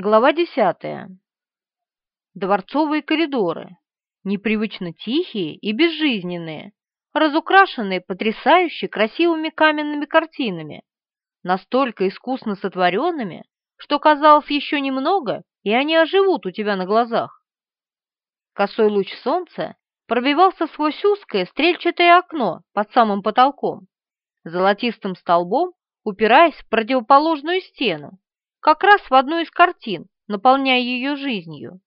Глава десятая. Дворцовые коридоры, непривычно тихие и безжизненные, разукрашенные потрясающе красивыми каменными картинами, настолько искусно сотворенными, что казалось еще немного, и они оживут у тебя на глазах. Косой луч солнца пробивался сквозь узкое стрельчатое окно под самым потолком, золотистым столбом упираясь в противоположную стену, как раз в одну из картин, наполняя ее жизнью.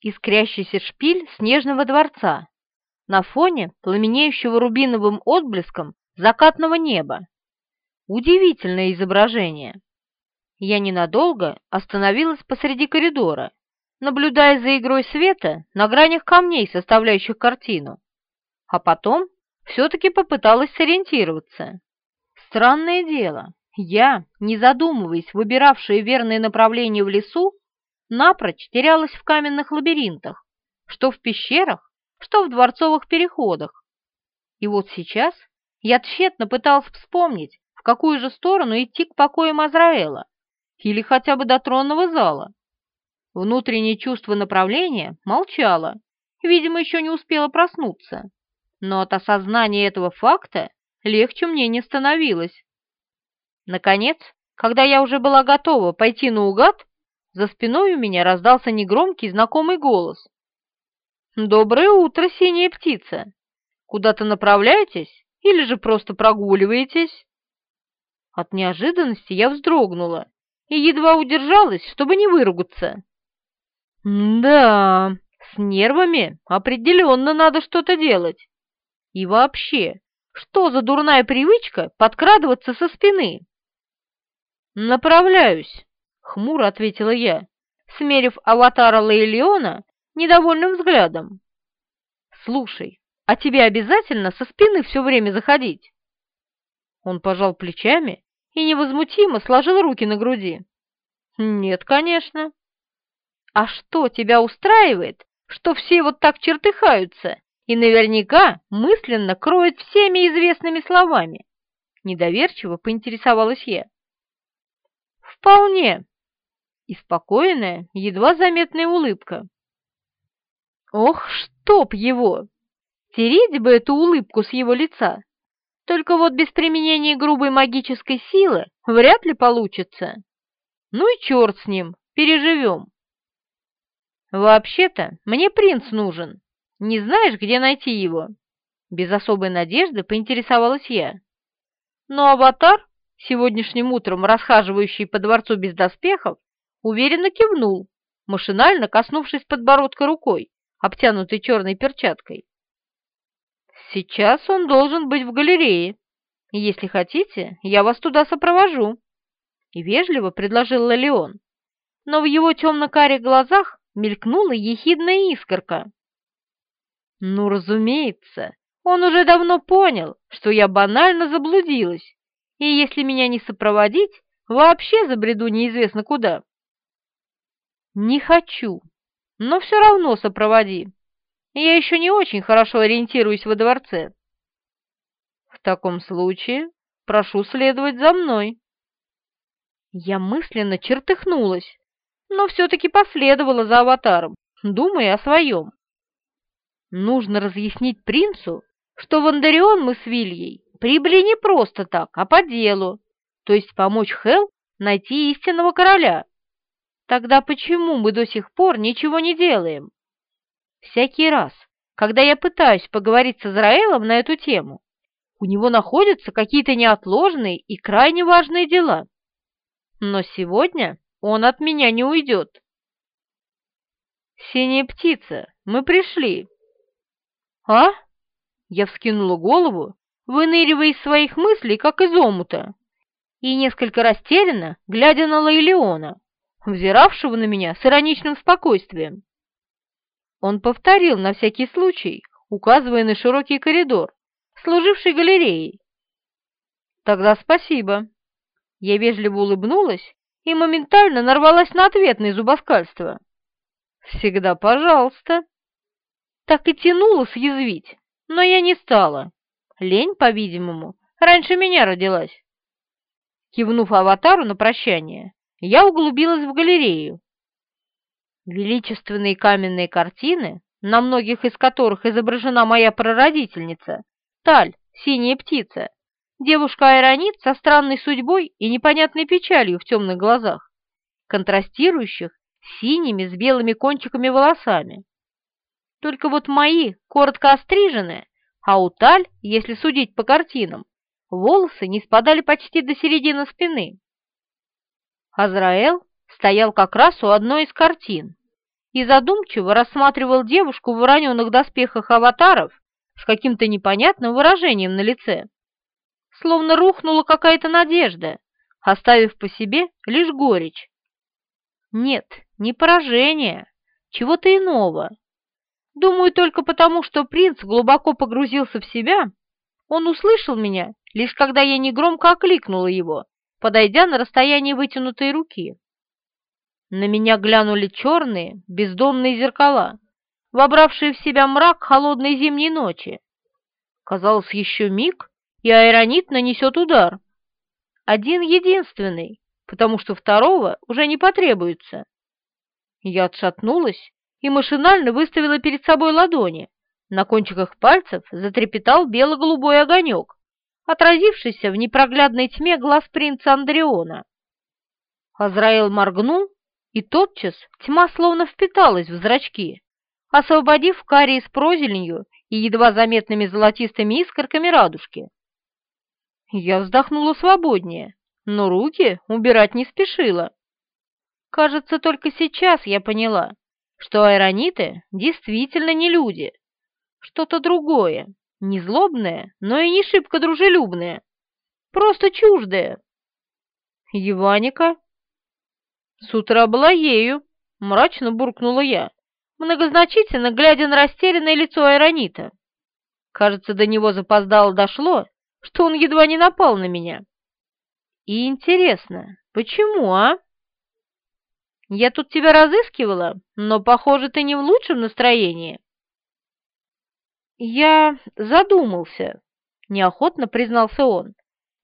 Искрящийся шпиль снежного дворца на фоне пламенеющего рубиновым отблеском закатного неба. Удивительное изображение. Я ненадолго остановилась посреди коридора, наблюдая за игрой света на гранях камней, составляющих картину, а потом все-таки попыталась сориентироваться. Странное дело, я, не задумываясь, выбиравшая верное направление в лесу, напрочь терялась в каменных лабиринтах, что в пещерах, что в дворцовых переходах. И вот сейчас я тщетно пыталась вспомнить, в какую же сторону идти к покоям Азраэла или хотя бы до тронного зала. Внутреннее чувство направления молчало, видимо, еще не успело проснуться. Но от осознания этого факта легче мне не становилось. Наконец, когда я уже была готова пойти наугад, за спиной у меня раздался негромкий знакомый голос. «Доброе утро, синяя птица! Куда-то направляетесь или же просто прогуливаетесь?» От неожиданности я вздрогнула и едва удержалась, чтобы не выругаться. «Да, с нервами определенно надо что-то делать. И вообще, что за дурная привычка подкрадываться со спины?» «Направляюсь», — хмуро ответила я, смерив аватара Лейлиона недовольным взглядом. «Слушай, а тебе обязательно со спины все время заходить?» Он пожал плечами и невозмутимо сложил руки на груди. «Нет, конечно». «А что, тебя устраивает, что все вот так чертыхаются и наверняка мысленно кроют всеми известными словами?» Недоверчиво поинтересовалась я. «Вполне!» И спокойная, едва заметная улыбка. «Ох, чтоб его! Тереть бы эту улыбку с его лица! Только вот без применения грубой магической силы вряд ли получится. Ну и черт с ним, переживем!» «Вообще-то мне принц нужен. Не знаешь, где найти его?» Без особой надежды поинтересовалась я. Но аватар сегодняшним утром расхаживающий по дворцу без доспехов, уверенно кивнул, машинально коснувшись подбородка рукой, обтянутой черной перчаткой. «Сейчас он должен быть в галерее. Если хотите, я вас туда сопровожу», — вежливо предложил Лолеон. Но в его темно-карих глазах мелькнула ехидная искорка. «Ну, разумеется, он уже давно понял, что я банально заблудилась и если меня не сопроводить, вообще забреду неизвестно куда. Не хочу, но все равно сопроводи. Я еще не очень хорошо ориентируюсь во дворце. В таком случае прошу следовать за мной. Я мысленно чертыхнулась, но все-таки последовала за аватаром, думая о своем. Нужно разъяснить принцу, что в Андарион мы с Вильей прибыли не просто так, а по делу, то есть помочь Хел найти истинного короля. Тогда почему мы до сих пор ничего не делаем? Всякий раз, когда я пытаюсь поговорить с Израилом на эту тему, у него находятся какие-то неотложные и крайне важные дела. Но сегодня он от меня не уйдет. «Синяя птица, мы пришли!» «А?» Я вскинула голову выныривая из своих мыслей, как из омута, и несколько растерянно, глядя на Лейлеона, взиравшего на меня с ироничным спокойствием. Он повторил на всякий случай, указывая на широкий коридор, служивший галереей. «Тогда спасибо». Я вежливо улыбнулась и моментально нарвалась на ответное зубоскальство. «Всегда пожалуйста». Так и тянуло съязвить, но я не стала. Лень, по-видимому, раньше меня родилась. Кивнув аватару на прощание, я углубилась в галерею Величественные каменные картины, на многих из которых изображена моя прародительница, Таль, синяя птица, девушка-айронит со странной судьбой и непонятной печалью в темных глазах, контрастирующих синими с белыми кончиками волосами. Только вот мои коротко острижены, а у Таль, если судить по картинам, волосы не спадали почти до середины спины. Азраэл стоял как раз у одной из картин и задумчиво рассматривал девушку в вороненых доспехах аватаров с каким-то непонятным выражением на лице. Словно рухнула какая-то надежда, оставив по себе лишь горечь. Нет, не поражение, чего-то иного. Думаю, только потому, что принц глубоко погрузился в себя, он услышал меня, лишь когда я негромко окликнула его, подойдя на расстояние вытянутой руки. На меня глянули черные, бездонные зеркала, вобравшие в себя мрак холодной зимней ночи. Казалось, еще миг, и аэронит нанесет удар. Один единственный, потому что второго уже не потребуется. Я отшатнулась и машинально выставила перед собой ладони. На кончиках пальцев затрепетал бело-голубой огонек, отразившийся в непроглядной тьме глаз принца Андреона. Азраил моргнул, и тотчас тьма словно впиталась в зрачки, освободив карий с прозеленью и едва заметными золотистыми искорками радужки. Я вздохнула свободнее, но руки убирать не спешила. Кажется, только сейчас я поняла, что аэрониты действительно не люди, что-то другое, не злобное, но и не шибко дружелюбное, просто чуждое. Еваника? С утра была ею, мрачно буркнула я, многозначительно глядя на растерянное лицо аэронита. Кажется, до него запоздало дошло, что он едва не напал на меня. И интересно, почему, а? Я тут тебя разыскивала, но, похоже, ты не в лучшем настроении. Я задумался, неохотно признался он,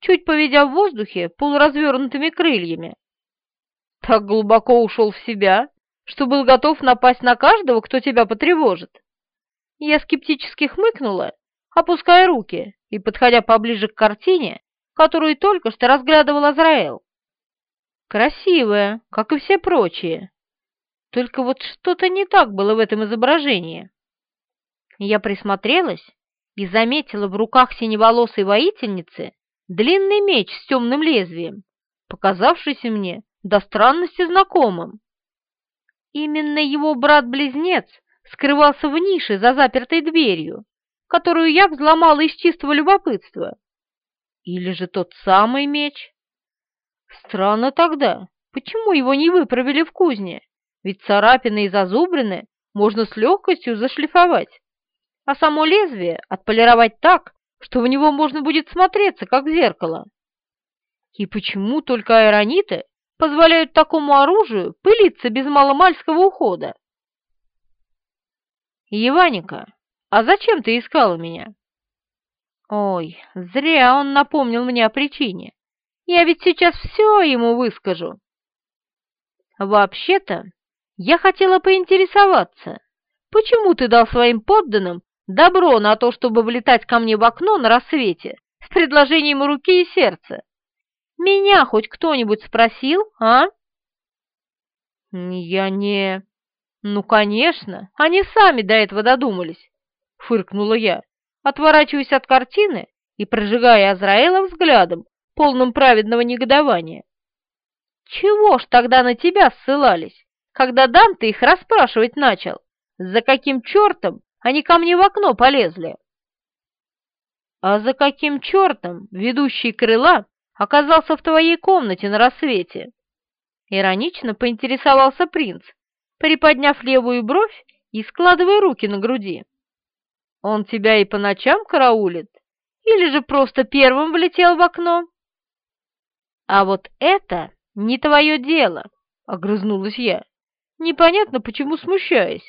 чуть поведя в воздухе полуразвернутыми крыльями. Так глубоко ушел в себя, что был готов напасть на каждого, кто тебя потревожит. Я скептически хмыкнула, опуская руки и подходя поближе к картине, которую только что разглядывал Азраэл. Красивая, как и все прочие. Только вот что-то не так было в этом изображении. Я присмотрелась и заметила в руках синеволосой воительницы длинный меч с темным лезвием, показавшийся мне до странности знакомым. Именно его брат-близнец скрывался в нише за запертой дверью, которую я взломала из чистого любопытства. Или же тот самый меч? Странно тогда, почему его не выправили в кузне? Ведь царапины и зазубрины можно с легкостью зашлифовать, а само лезвие отполировать так, что в него можно будет смотреться, как в зеркало. И почему только аэрониты позволяют такому оружию пылиться без маломальского ухода? Еваника, а зачем ты искала меня? Ой, зря он напомнил мне о причине. Я ведь сейчас все ему выскажу. Вообще-то, я хотела поинтересоваться, почему ты дал своим подданным добро на то, чтобы влетать ко мне в окно на рассвете с предложением руки и сердца? Меня хоть кто-нибудь спросил, а? Я не... Ну, конечно, они сами до этого додумались, фыркнула я, отворачиваясь от картины и прожигая Азраэла взглядом, полным праведного негодования. Чего ж тогда на тебя ссылались, когда Данте их расспрашивать начал? За каким чертом они ко мне в окно полезли? А за каким чертом ведущий крыла оказался в твоей комнате на рассвете? Иронично поинтересовался принц, приподняв левую бровь и складывая руки на груди. Он тебя и по ночам караулит? Или же просто первым влетел в окно? «А вот это не твое дело!» — огрызнулась я, непонятно почему смущаясь.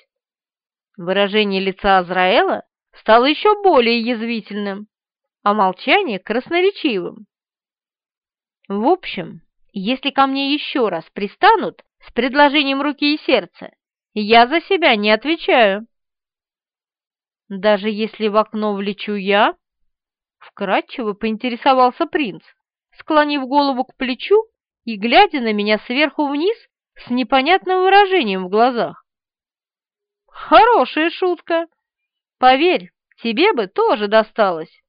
Выражение лица Азраэла стало еще более язвительным, а молчание красноречивым. В общем, если ко мне еще раз пристанут с предложением руки и сердца, я за себя не отвечаю». «Даже если в окно влечу я?» Вкратчиво поинтересовался принц, склонив голову к плечу и глядя на меня сверху вниз с непонятным выражением в глазах. «Хорошая шутка. Поверь, тебе бы тоже досталось».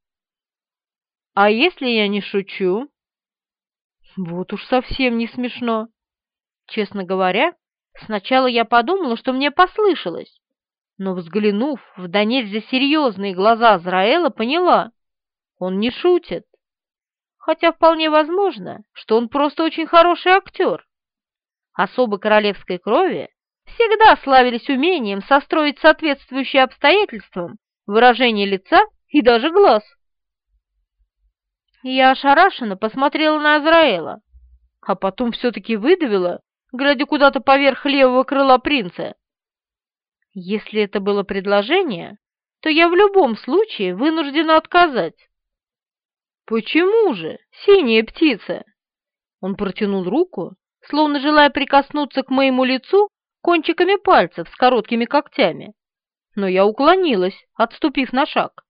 «А если я не шучу?» «Вот уж совсем не смешно. Честно говоря, сначала я подумала, что мне послышалось, но, взглянув в до серьезные глаза Азраэла, поняла, он не шутит. Хотя вполне возможно, что он просто очень хороший актер. Особы королевской крови всегда славились умением состроить соответствующие обстоятельствам выражение лица и даже глаз. Я ошарашенно посмотрела на Азраэла, а потом все-таки выдавила, глядя куда-то поверх левого крыла принца. Если это было предложение, то я в любом случае вынуждена отказать. «Почему же, синяя птица?» Он протянул руку, словно желая прикоснуться к моему лицу кончиками пальцев с короткими когтями. Но я уклонилась, отступив на шаг.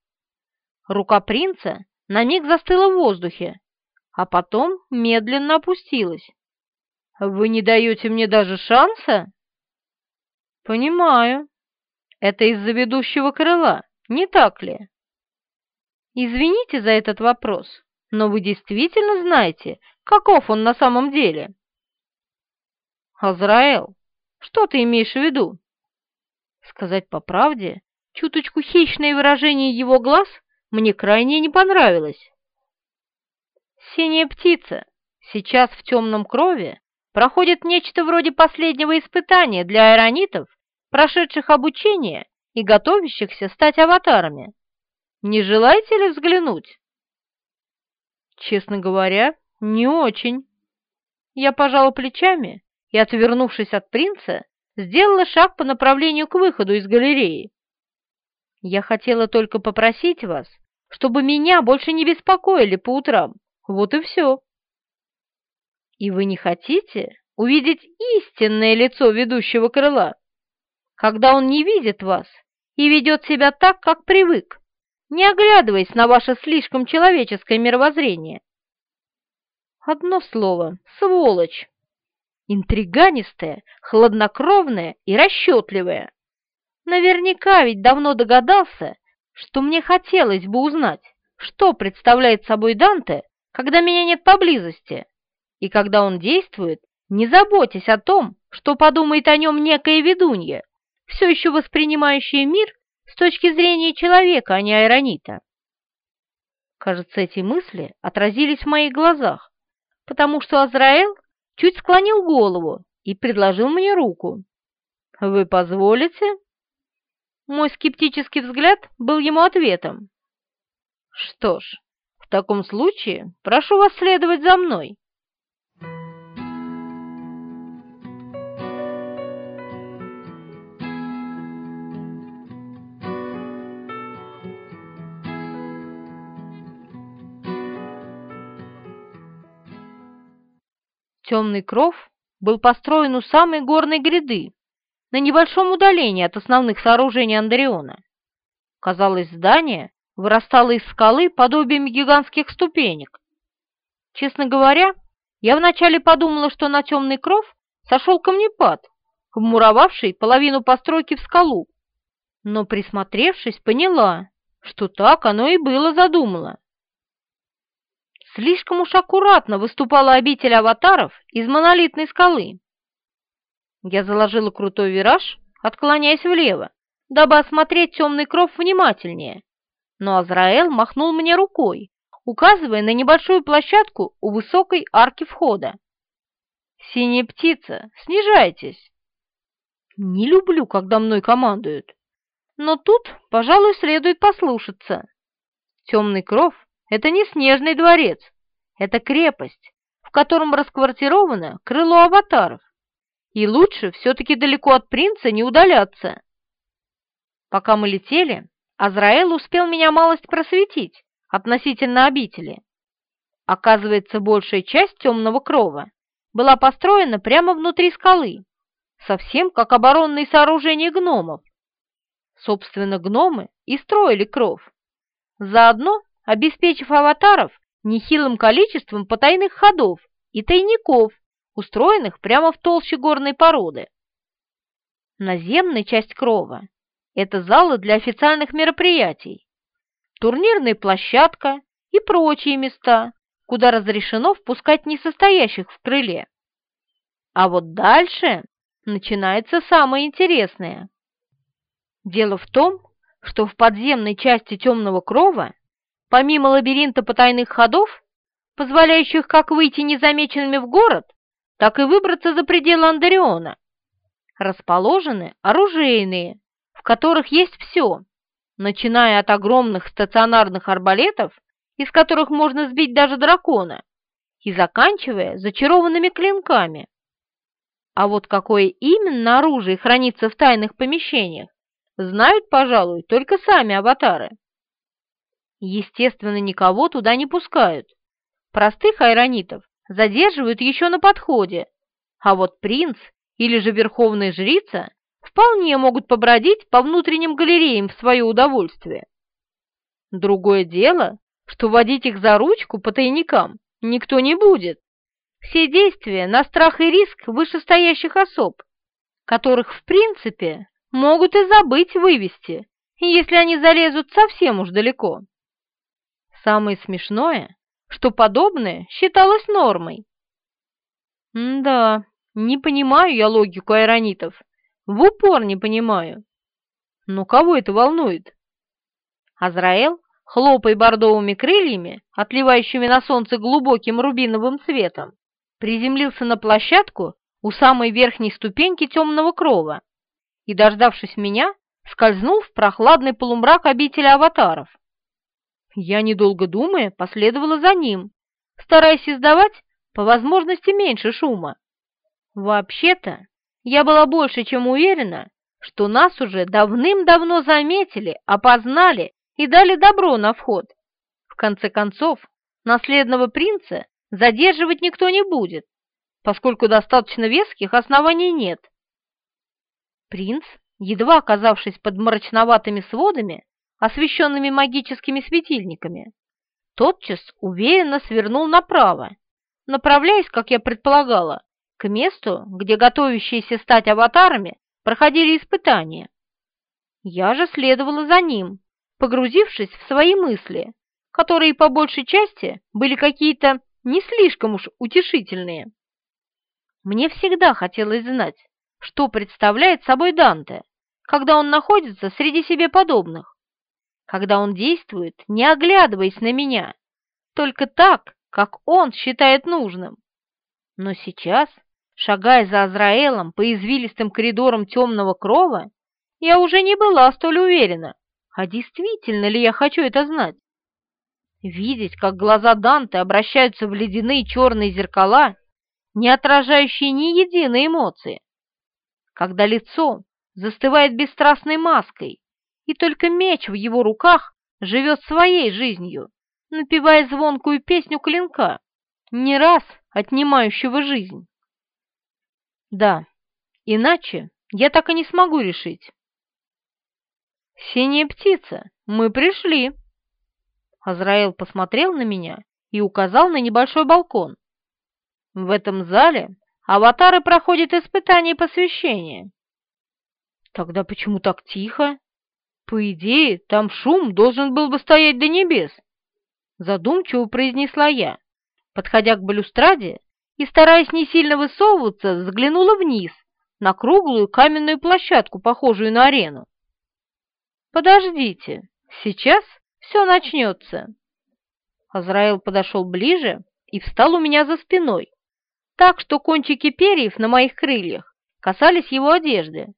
Рука принца на миг застыла в воздухе, а потом медленно опустилась. «Вы не даете мне даже шанса?» «Понимаю. Это из-за ведущего крыла, не так ли?» Извините за этот вопрос, но вы действительно знаете, каков он на самом деле? Азраэл, что ты имеешь в виду? Сказать по правде, чуточку хищное выражение его глаз мне крайне не понравилось. Синяя птица сейчас в темном крови проходит нечто вроде последнего испытания для аэронитов, прошедших обучение и готовящихся стать аватарами. Не желаете ли взглянуть?» «Честно говоря, не очень». Я пожала плечами и, отвернувшись от принца, сделала шаг по направлению к выходу из галереи. Я хотела только попросить вас, чтобы меня больше не беспокоили по утрам. Вот и все. И вы не хотите увидеть истинное лицо ведущего крыла, когда он не видит вас и ведет себя так, как привык, не оглядываясь на ваше слишком человеческое мировоззрение. Одно слово — сволочь. Интриганистая, хладнокровная и расчетливая. Наверняка ведь давно догадался, что мне хотелось бы узнать, что представляет собой Данте, когда меня нет поблизости, и когда он действует, не заботясь о том, что подумает о нем некая ведунья, все еще воспринимающая мир с точки зрения человека, а не аэронита. Кажется, эти мысли отразились в моих глазах, потому что Азраэл чуть склонил голову и предложил мне руку. «Вы позволите?» Мой скептический взгляд был ему ответом. «Что ж, в таком случае прошу вас следовать за мной». Темный кров был построен у самой горной гряды, на небольшом удалении от основных сооружений Андреона. Казалось, здание вырастало из скалы подобием гигантских ступенек. Честно говоря, я вначале подумала, что на темный кров сошел камнепад, вмуровавший половину постройки в скалу, но, присмотревшись, поняла, что так оно и было задумано. Слишком уж аккуратно выступала обитель аватаров из монолитной скалы. Я заложила крутой вираж, отклоняясь влево, дабы осмотреть темный кров внимательнее, но Азраэл махнул мне рукой, указывая на небольшую площадку у высокой арки входа. «Синяя птица, снижайтесь!» Не люблю, когда мной командуют, но тут, пожалуй, следует послушаться. Темный кров это не снежный дворец, это крепость, в котором расквартировано крыло аватаров, и лучше все-таки далеко от принца не удаляться. Пока мы летели, Азраэл успел меня малость просветить относительно обители. Оказывается, большая часть темного крова была построена прямо внутри скалы, совсем как оборонные сооружения гномов. Собственно, гномы и строили кров, заодно обеспечив аватаров нехилым количеством потайных ходов и тайников, устроенных прямо в толще горной породы. Наземная часть крова – это залы для официальных мероприятий, турнирная площадка и прочие места, куда разрешено впускать несостоящих в крыле. А вот дальше начинается самое интересное. Дело в том, что в подземной части темного крова, помимо лабиринта потайных ходов, позволяющих как выйти незамеченными в город, так и выбраться за пределы Андариона, расположены оружейные, в которых есть все, начиная от огромных стационарных арбалетов, из которых можно сбить даже дракона, и заканчивая зачарованными клинками. А вот какое именно оружие хранится в тайных помещениях, знают, пожалуй, только сами аватары. Естественно, никого туда не пускают. Простых айронитов задерживают еще на подходе, а вот принц или же верховная жрица вполне могут побродить по внутренним галереям в свое удовольствие. Другое дело, что водить их за ручку по тайникам никто не будет. Все действия на страх и риск вышестоящих особ, которых, в принципе, могут и забыть вывести, если они залезут совсем уж далеко. Самое смешное, что подобное считалось нормой. Да, не понимаю я логику айронитов, в упор не понимаю. Но кого это волнует? Азраэл, хлопая бордовыми крыльями, отливающими на солнце глубоким рубиновым цветом, приземлился на площадку у самой верхней ступеньки темного крова и, дождавшись меня, скользнул в прохладный полумрак обители аватаров. Я, недолго думая, последовала за ним, стараясь издавать по возможности меньше шума. Вообще-то, я была больше чем уверена, что нас уже давным-давно заметили, опознали и дали добро на вход. В конце концов, наследного принца задерживать никто не будет, поскольку достаточно веских оснований нет. Принц, едва оказавшись под мрачноватыми сводами, освещенными магическими светильниками, тотчас уверенно свернул направо, направляясь, как я предполагала, к месту, где готовящиеся стать аватарами проходили испытания. Я же следовала за ним, погрузившись в свои мысли, которые по большей части были какие-то не слишком уж утешительные. Мне всегда хотелось знать, что представляет собой Данте, когда он находится среди себе подобных когда он действует, не оглядываясь на меня, только так, как он считает нужным. Но сейчас, шагая за Азраэлом по извилистым коридорам темного крова, я уже не была столь уверена, а действительно ли я хочу это знать. Видеть, как глаза Данте обращаются в ледяные черные зеркала, не отражающие ни единой эмоции. Когда лицо застывает бесстрастной маской, и только меч в его руках живет своей жизнью, напевая звонкую песню клинка, не раз отнимающего жизнь. Да, иначе я так и не смогу решить. «Синяя птица, мы пришли!» Азраэл посмотрел на меня и указал на небольшой балкон. В этом зале аватары проходят испытания посвящения. Тогда почему так тихо? По идее, там шум должен был бы стоять до небес. Задумчиво произнесла я, подходя к балюстраде и, стараясь не сильно высовываться, взглянула вниз, на круглую каменную площадку, похожую на арену. «Подождите, сейчас все начнется». Азраил подошел ближе и встал у меня за спиной, так что кончики перьев на моих крыльях касались его одежды.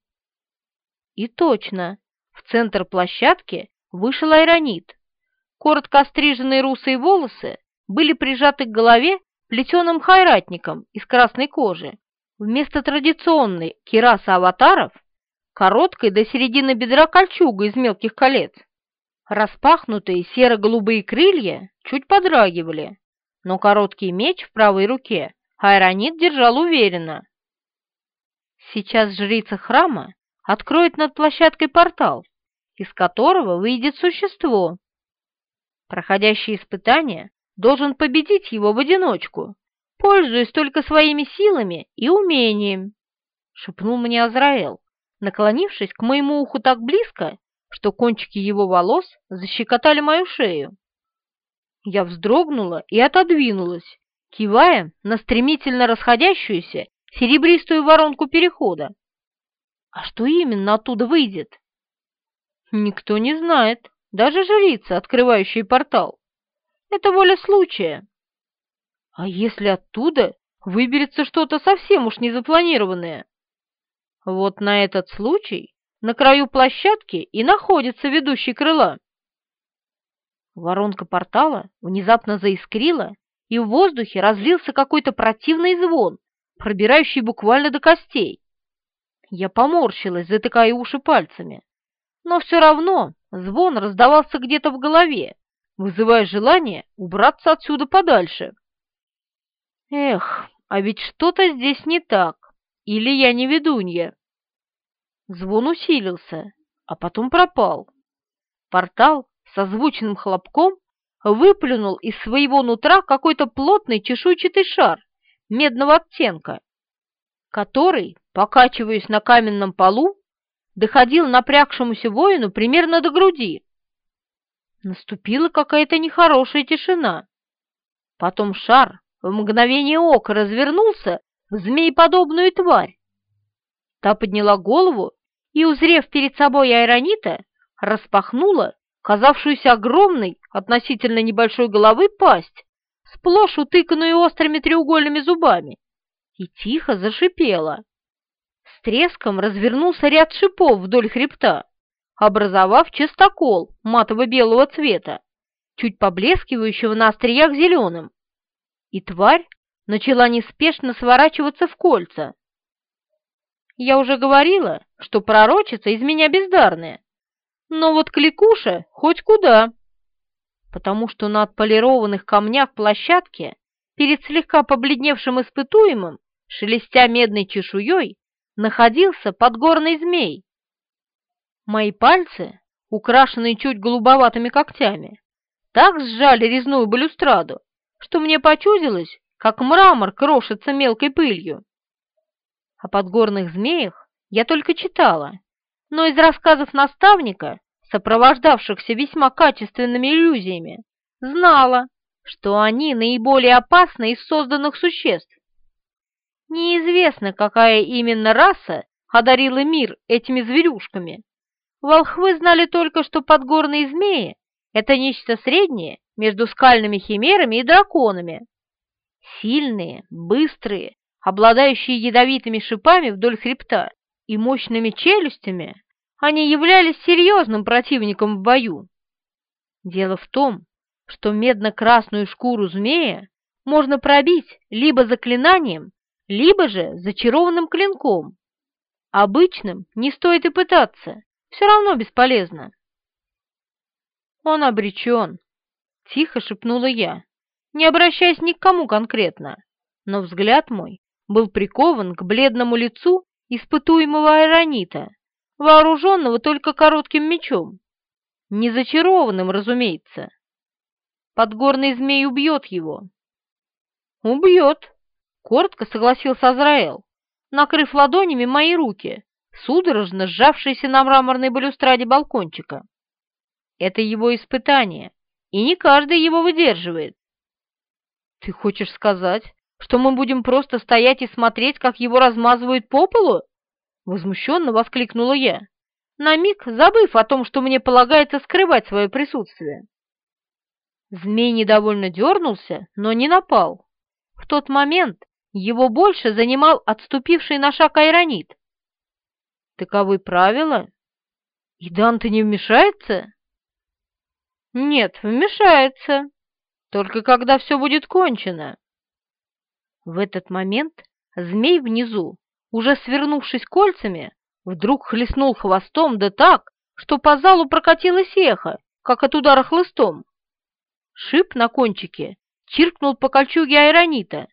И точно, в центр площадки вышел айронит. Коротко остриженные русые волосы были прижаты к голове плетеным хайратником из красной кожи. Вместо традиционной кираса аватаров короткой до середины бедра кольчуга из мелких колец. Распахнутые серо-голубые крылья чуть подрагивали, но короткий меч в правой руке Айронит держал уверенно. Сейчас жрица храма откроет над площадкой портал, из которого выйдет существо. Проходящий испытание должен победить его в одиночку, пользуясь только своими силами и умением, — шепнул мне Азраэл, наклонившись к моему уху так близко, что кончики его волос защекотали мою шею. Я вздрогнула и отодвинулась, кивая на стремительно расходящуюся серебристую воронку перехода. А что именно оттуда выйдет? Никто не знает, даже жрица, открывающая портал. Это воля случая. А если оттуда выберется что-то совсем уж незапланированное? Вот на этот случай на краю площадки и находится ведущий крыла. Воронка портала внезапно заискрила, и в воздухе разлился какой-то противный звон, пробирающий буквально до костей. Я поморщилась, затыкая уши пальцами, но все равно звон раздавался где-то в голове, вызывая желание убраться отсюда подальше. Эх, а ведь что-то здесь не так, или я не ведунья. Звон усилился, а потом пропал. Портал со звучным хлопком выплюнул из своего нутра какой-то плотный чешуйчатый шар медного оттенка, который, покачиваясь на каменном полу, доходил напрягшемуся воину примерно до груди. Наступила какая-то нехорошая тишина. Потом шар в мгновение ока развернулся в змееподобную тварь. Та подняла голову и, узрев перед собой Айронита, распахнула казавшуюся огромной относительно небольшой головы пасть, сплошь утыканную острыми треугольными зубами, и тихо зашипела. С треском развернулся ряд шипов вдоль хребта, образовав частокол матово-белого цвета, чуть поблескивающего на остриях зеленым, и тварь начала неспешно сворачиваться в кольца. Я уже говорила, что пророчица из меня бездарная, но вот кликуша хоть куда, потому что на отполированных камнях площадки перед слегка побледневшим испытуемым, шелестя медной чешуей, находился подгорный змей. Мои пальцы, украшенные чуть голубоватыми когтями, так сжали резную балюстраду, что мне почудилось, как мрамор крошится мелкой пылью. О подгорных змеях я только читала, но из рассказов наставника, сопровождавшихся весьма качественными иллюзиями, знала, что они наиболее опасны из созданных существ. Неизвестно, какая именно раса одарила мир этими зверюшками. Волхвы знали только, что подгорные змеи — это нечто среднее между скальными химерами и драконами. Сильные, быстрые, обладающие ядовитыми шипами вдоль хребта и мощными челюстями, они являлись серьезным противником в бою. Дело в том, что медно-красную шкуру змея можно пробить либо заклинанием, либо же зачарованным клинком. Обычным не стоит и пытаться, все равно бесполезно. Он обречен, тихо шепнула я, не обращаясь ни к кому конкретно, но взгляд мой был прикован к бледному лицу испытуемого аэронита, вооруженного только коротким мечом. Не зачарованным, разумеется. Подгорный змей убьет его. Убьет, коротко согласился Азраэл, накрыв ладонями мои руки, судорожно сжавшиеся на мраморной балюстраде балкончика. Это его испытание, и не каждый его выдерживает. Ты хочешь сказать, что мы будем просто стоять и смотреть, как его размазывают по полу? Возмущенно воскликнула я, на миг забыв о том, что мне полагается скрывать свое присутствие. Змей недовольно дернулся, но не напал. В тот момент его больше занимал отступивший на шаг айронит. Таковы правила? И Данте не вмешается? Нет, вмешается. Только когда все будет кончено. В этот момент змей внизу уже свернувшись кольцами, вдруг хлестнул хвостом да так, что по залу прокатилось эхо, как от удара хлыстом. Шип на кончике чиркнул по кольчуге айронита,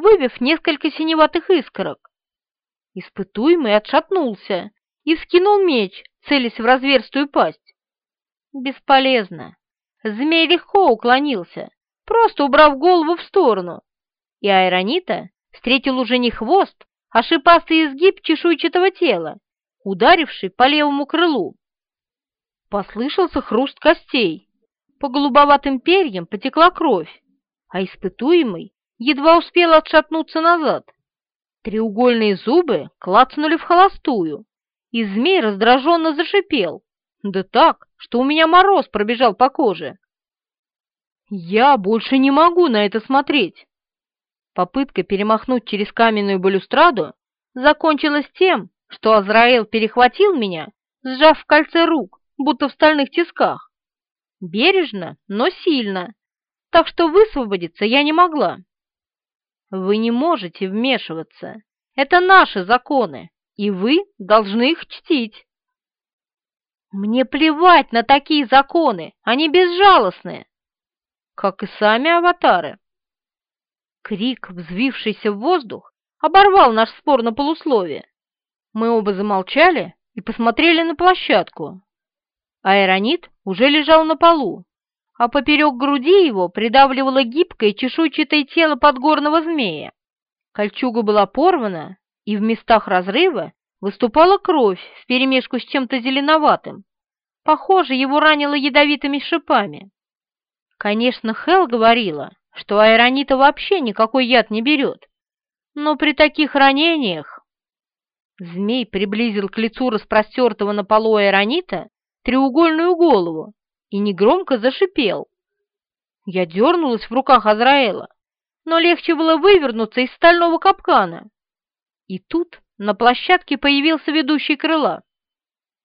выбив несколько синеватых искорок. Испытуемый отшатнулся и вскинул меч, целясь в разверстую пасть. Бесполезно. Змей легко уклонился, просто убрав голову в сторону, и Айронита встретил уже не хвост, а шипастый изгиб чешуйчатого тела, ударивший по левому крылу. Послышался хруст костей, по голубоватым перьям потекла кровь, а испытуемый едва успел отшатнуться назад. Треугольные зубы клацнули в холостую, и змей раздраженно зашипел, да так, что у меня мороз пробежал по коже. Я больше не могу на это смотреть. Попытка перемахнуть через каменную балюстраду закончилась тем, что Азраэл перехватил меня, сжав в кольце рук, будто в стальных тисках. Бережно, но сильно, так что высвободиться я не могла. Вы не можете вмешиваться. Это наши законы, и вы должны их чтить. Мне плевать на такие законы, они безжалостные, как и сами аватары. Крик, взвившийся в воздух, оборвал наш спор на полусловие. Мы оба замолчали и посмотрели на площадку. Аэронит уже лежал на полу, а поперек груди его придавливало гибкое чешуйчатое тело подгорного змея. Кольчуга была порвана, и в местах разрыва выступала кровь вперемешку с чем-то зеленоватым. Похоже, его ранило ядовитыми шипами. Конечно, Хел говорила, что аэронита вообще никакой яд не берет, но при таких ранениях... Змей приблизил к лицу распростертого на полу аэронита треугольную голову и негромко зашипел. Я дернулась в руках Азраэла, но легче было вывернуться из стального капкана. И тут на площадке появился ведущий крыла.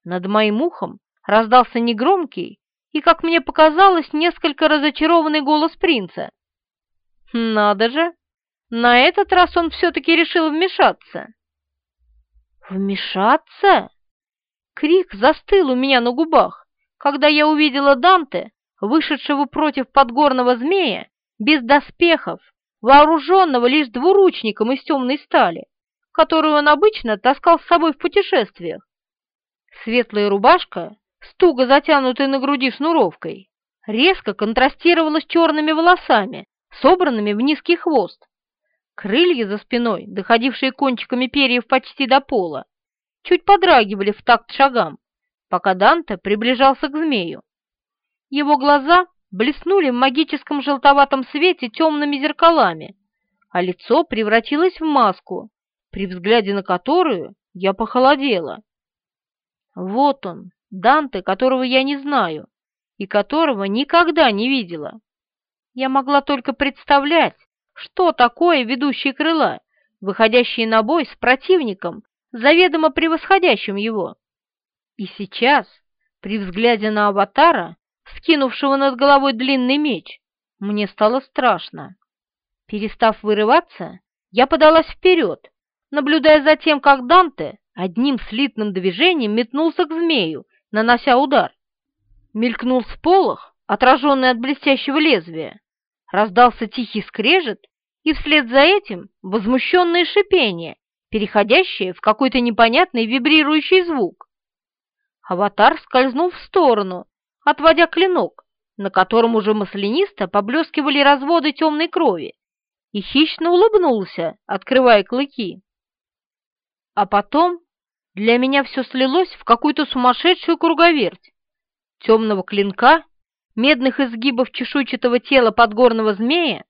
Над моим ухом раздался негромкий и, как мне показалось, несколько разочарованный голос принца. «Надо же! На этот раз он все-таки решил вмешаться!» «Вмешаться?» Крик застыл у меня на губах, когда я увидела Данте, вышедшего против подгорного змея, без доспехов, вооруженного лишь двуручником из темной стали, которую он обычно таскал с собой в путешествиях. Светлая рубашка, стуго затянутая на груди шнуровкой, резко контрастировала с черными волосами, собранными в низкий хвост. Крылья за спиной, доходившие кончиками перьев почти до пола, чуть подрагивали в такт шагам, пока Данте приближался к змею. Его глаза блеснули в магическом желтоватом свете темными зеркалами, а лицо превратилось в маску, при взгляде на которую я похолодела. Вот он, Данте, которого я не знаю и которого никогда не видела. Я могла только представлять, что такое ведущие крыла, выходящие на бой с противником, заведомо превосходящим его. И сейчас, при взгляде на аватара, скинувшего над головой длинный меч, мне стало страшно. Перестав вырываться, я подалась вперед, наблюдая за тем, как Данте одним слитным движением метнулся к змею, нанося удар. Мелькнул сполох, отраженный от блестящего лезвия, раздался тихий скрежет, и вслед за этим возмущенное шипение, переходящее в какой-то непонятный вибрирующий звук. Аватар скользнул в сторону, отводя клинок, на котором уже маслянисто поблескивали разводы темной крови, и хищно улыбнулся, открывая клыки. А потом для меня все слилось в какую-то сумасшедшую круговерть. Темного клинка, медных изгибов чешуйчатого тела подгорного змея,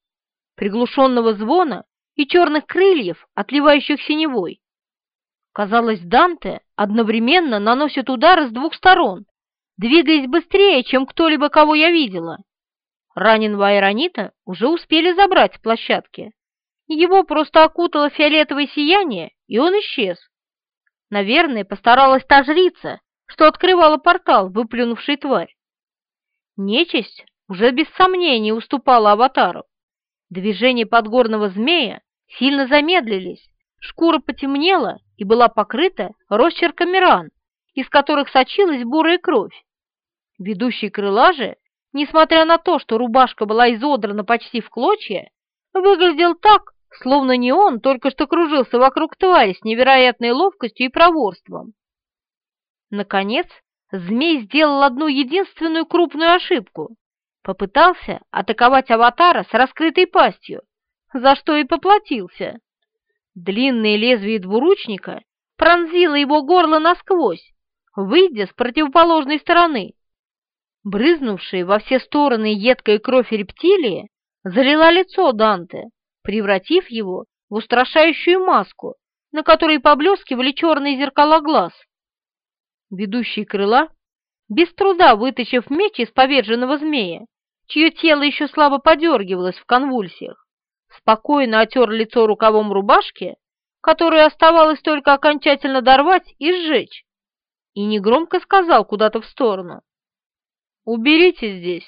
приглушенного звона и черных крыльев, отливающих синевой. Казалось, Данте одновременно наносит удары с двух сторон, двигаясь быстрее, чем кто-либо, кого я видела. Раненого Айронита уже успели забрать с площадки. Его просто окутало фиолетовое сияние, и он исчез. Наверное, постаралась та жрица, что открывала портал, выплюнувший тварь. Нечисть уже без сомнений уступала аватару. Движения подгорного змея сильно замедлились, шкура потемнела и была покрыта росчерками ран, из которых сочилась бурая кровь. Ведущий крыла же, несмотря на то, что рубашка была изодрана почти в клочья, выглядел так, словно не он только что кружился вокруг твари с невероятной ловкостью и проворством. Наконец, змей сделал одну единственную крупную ошибку. Попытался атаковать аватара с раскрытой пастью, за что и поплатился. Длинное лезвие двуручника пронзило его горло насквозь, выйдя с противоположной стороны. Брызнувшая во все стороны едкая кровь рептилии залила лицо Данте, превратив его в устрашающую маску, на которой поблескивали черные зеркала глаз. Ведущий крыла, без труда вытащив меч из поверженного змея, чье тело еще слабо подергивалось в конвульсиях, спокойно отер лицо рукавом рубашки, которую оставалось только окончательно дорвать и сжечь, и негромко сказал куда-то в сторону. «Уберите здесь.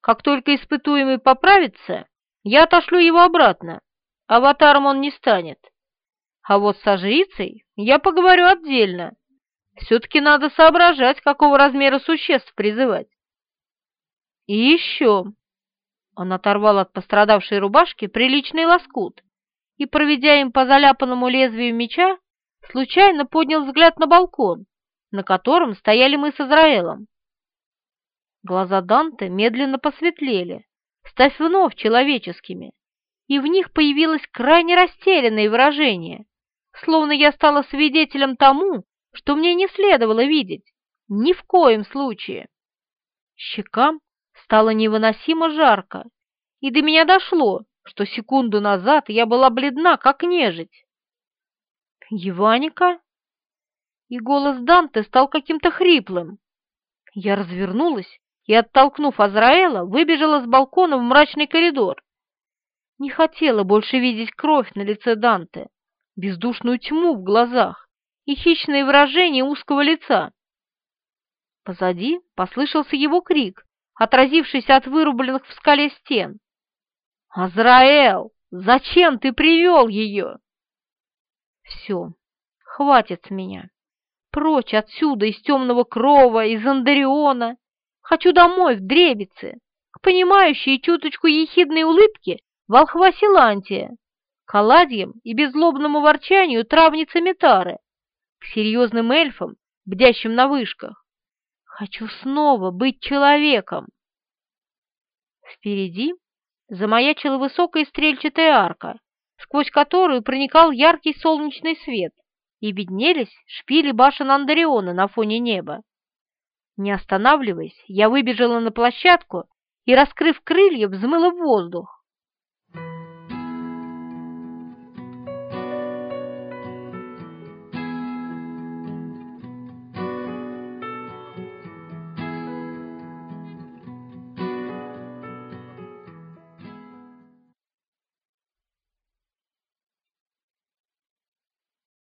Как только испытуемый поправится, я отошлю его обратно. Аватаром он не станет. А вот со жрицей я поговорю отдельно. Все-таки надо соображать, какого размера существ призывать. И еще. Он оторвал от пострадавшей рубашки приличный лоскут и, проведя им по заляпанному лезвию меча, случайно поднял взгляд на балкон, на котором стояли мы с Израилом. Глаза Данте медленно посветлели, став вновь человеческими, и в них появилось крайне растерянное выражение, словно я стала свидетелем тому, что мне не следовало видеть, ни в коем случае. Щекам стало невыносимо жарко, и до меня дошло, что секунду назад я была бледна, как нежить. «Еваника?» И голос Данте стал каким-то хриплым. Я развернулась и, оттолкнув Азраэла, выбежала с балкона в мрачный коридор. Не хотела больше видеть кровь на лице Данте, бездушную тьму в глазах и хищное выражение узкого лица. Позади послышался его крик, отразившийся от вырубленных в скале стен. «Азраэл, зачем ты привел ее?» «Все, хватит с меня. Прочь отсюда, из темного крова, из Андариона. Хочу домой, в Дребице, к понимающей чуточку ехидной улыбке волхва Силантия, к оладьям и беззлобному ворчанию травницы Метары, к серьезным эльфам, бдящим на вышках. Хочу снова быть человеком. Впереди замаячила высокая стрельчатая арка, сквозь которую проникал яркий солнечный свет, и виднелись шпили башен Андариона на фоне неба. Не останавливаясь, я выбежала на площадку и, раскрыв крылья, взмыла в воздух.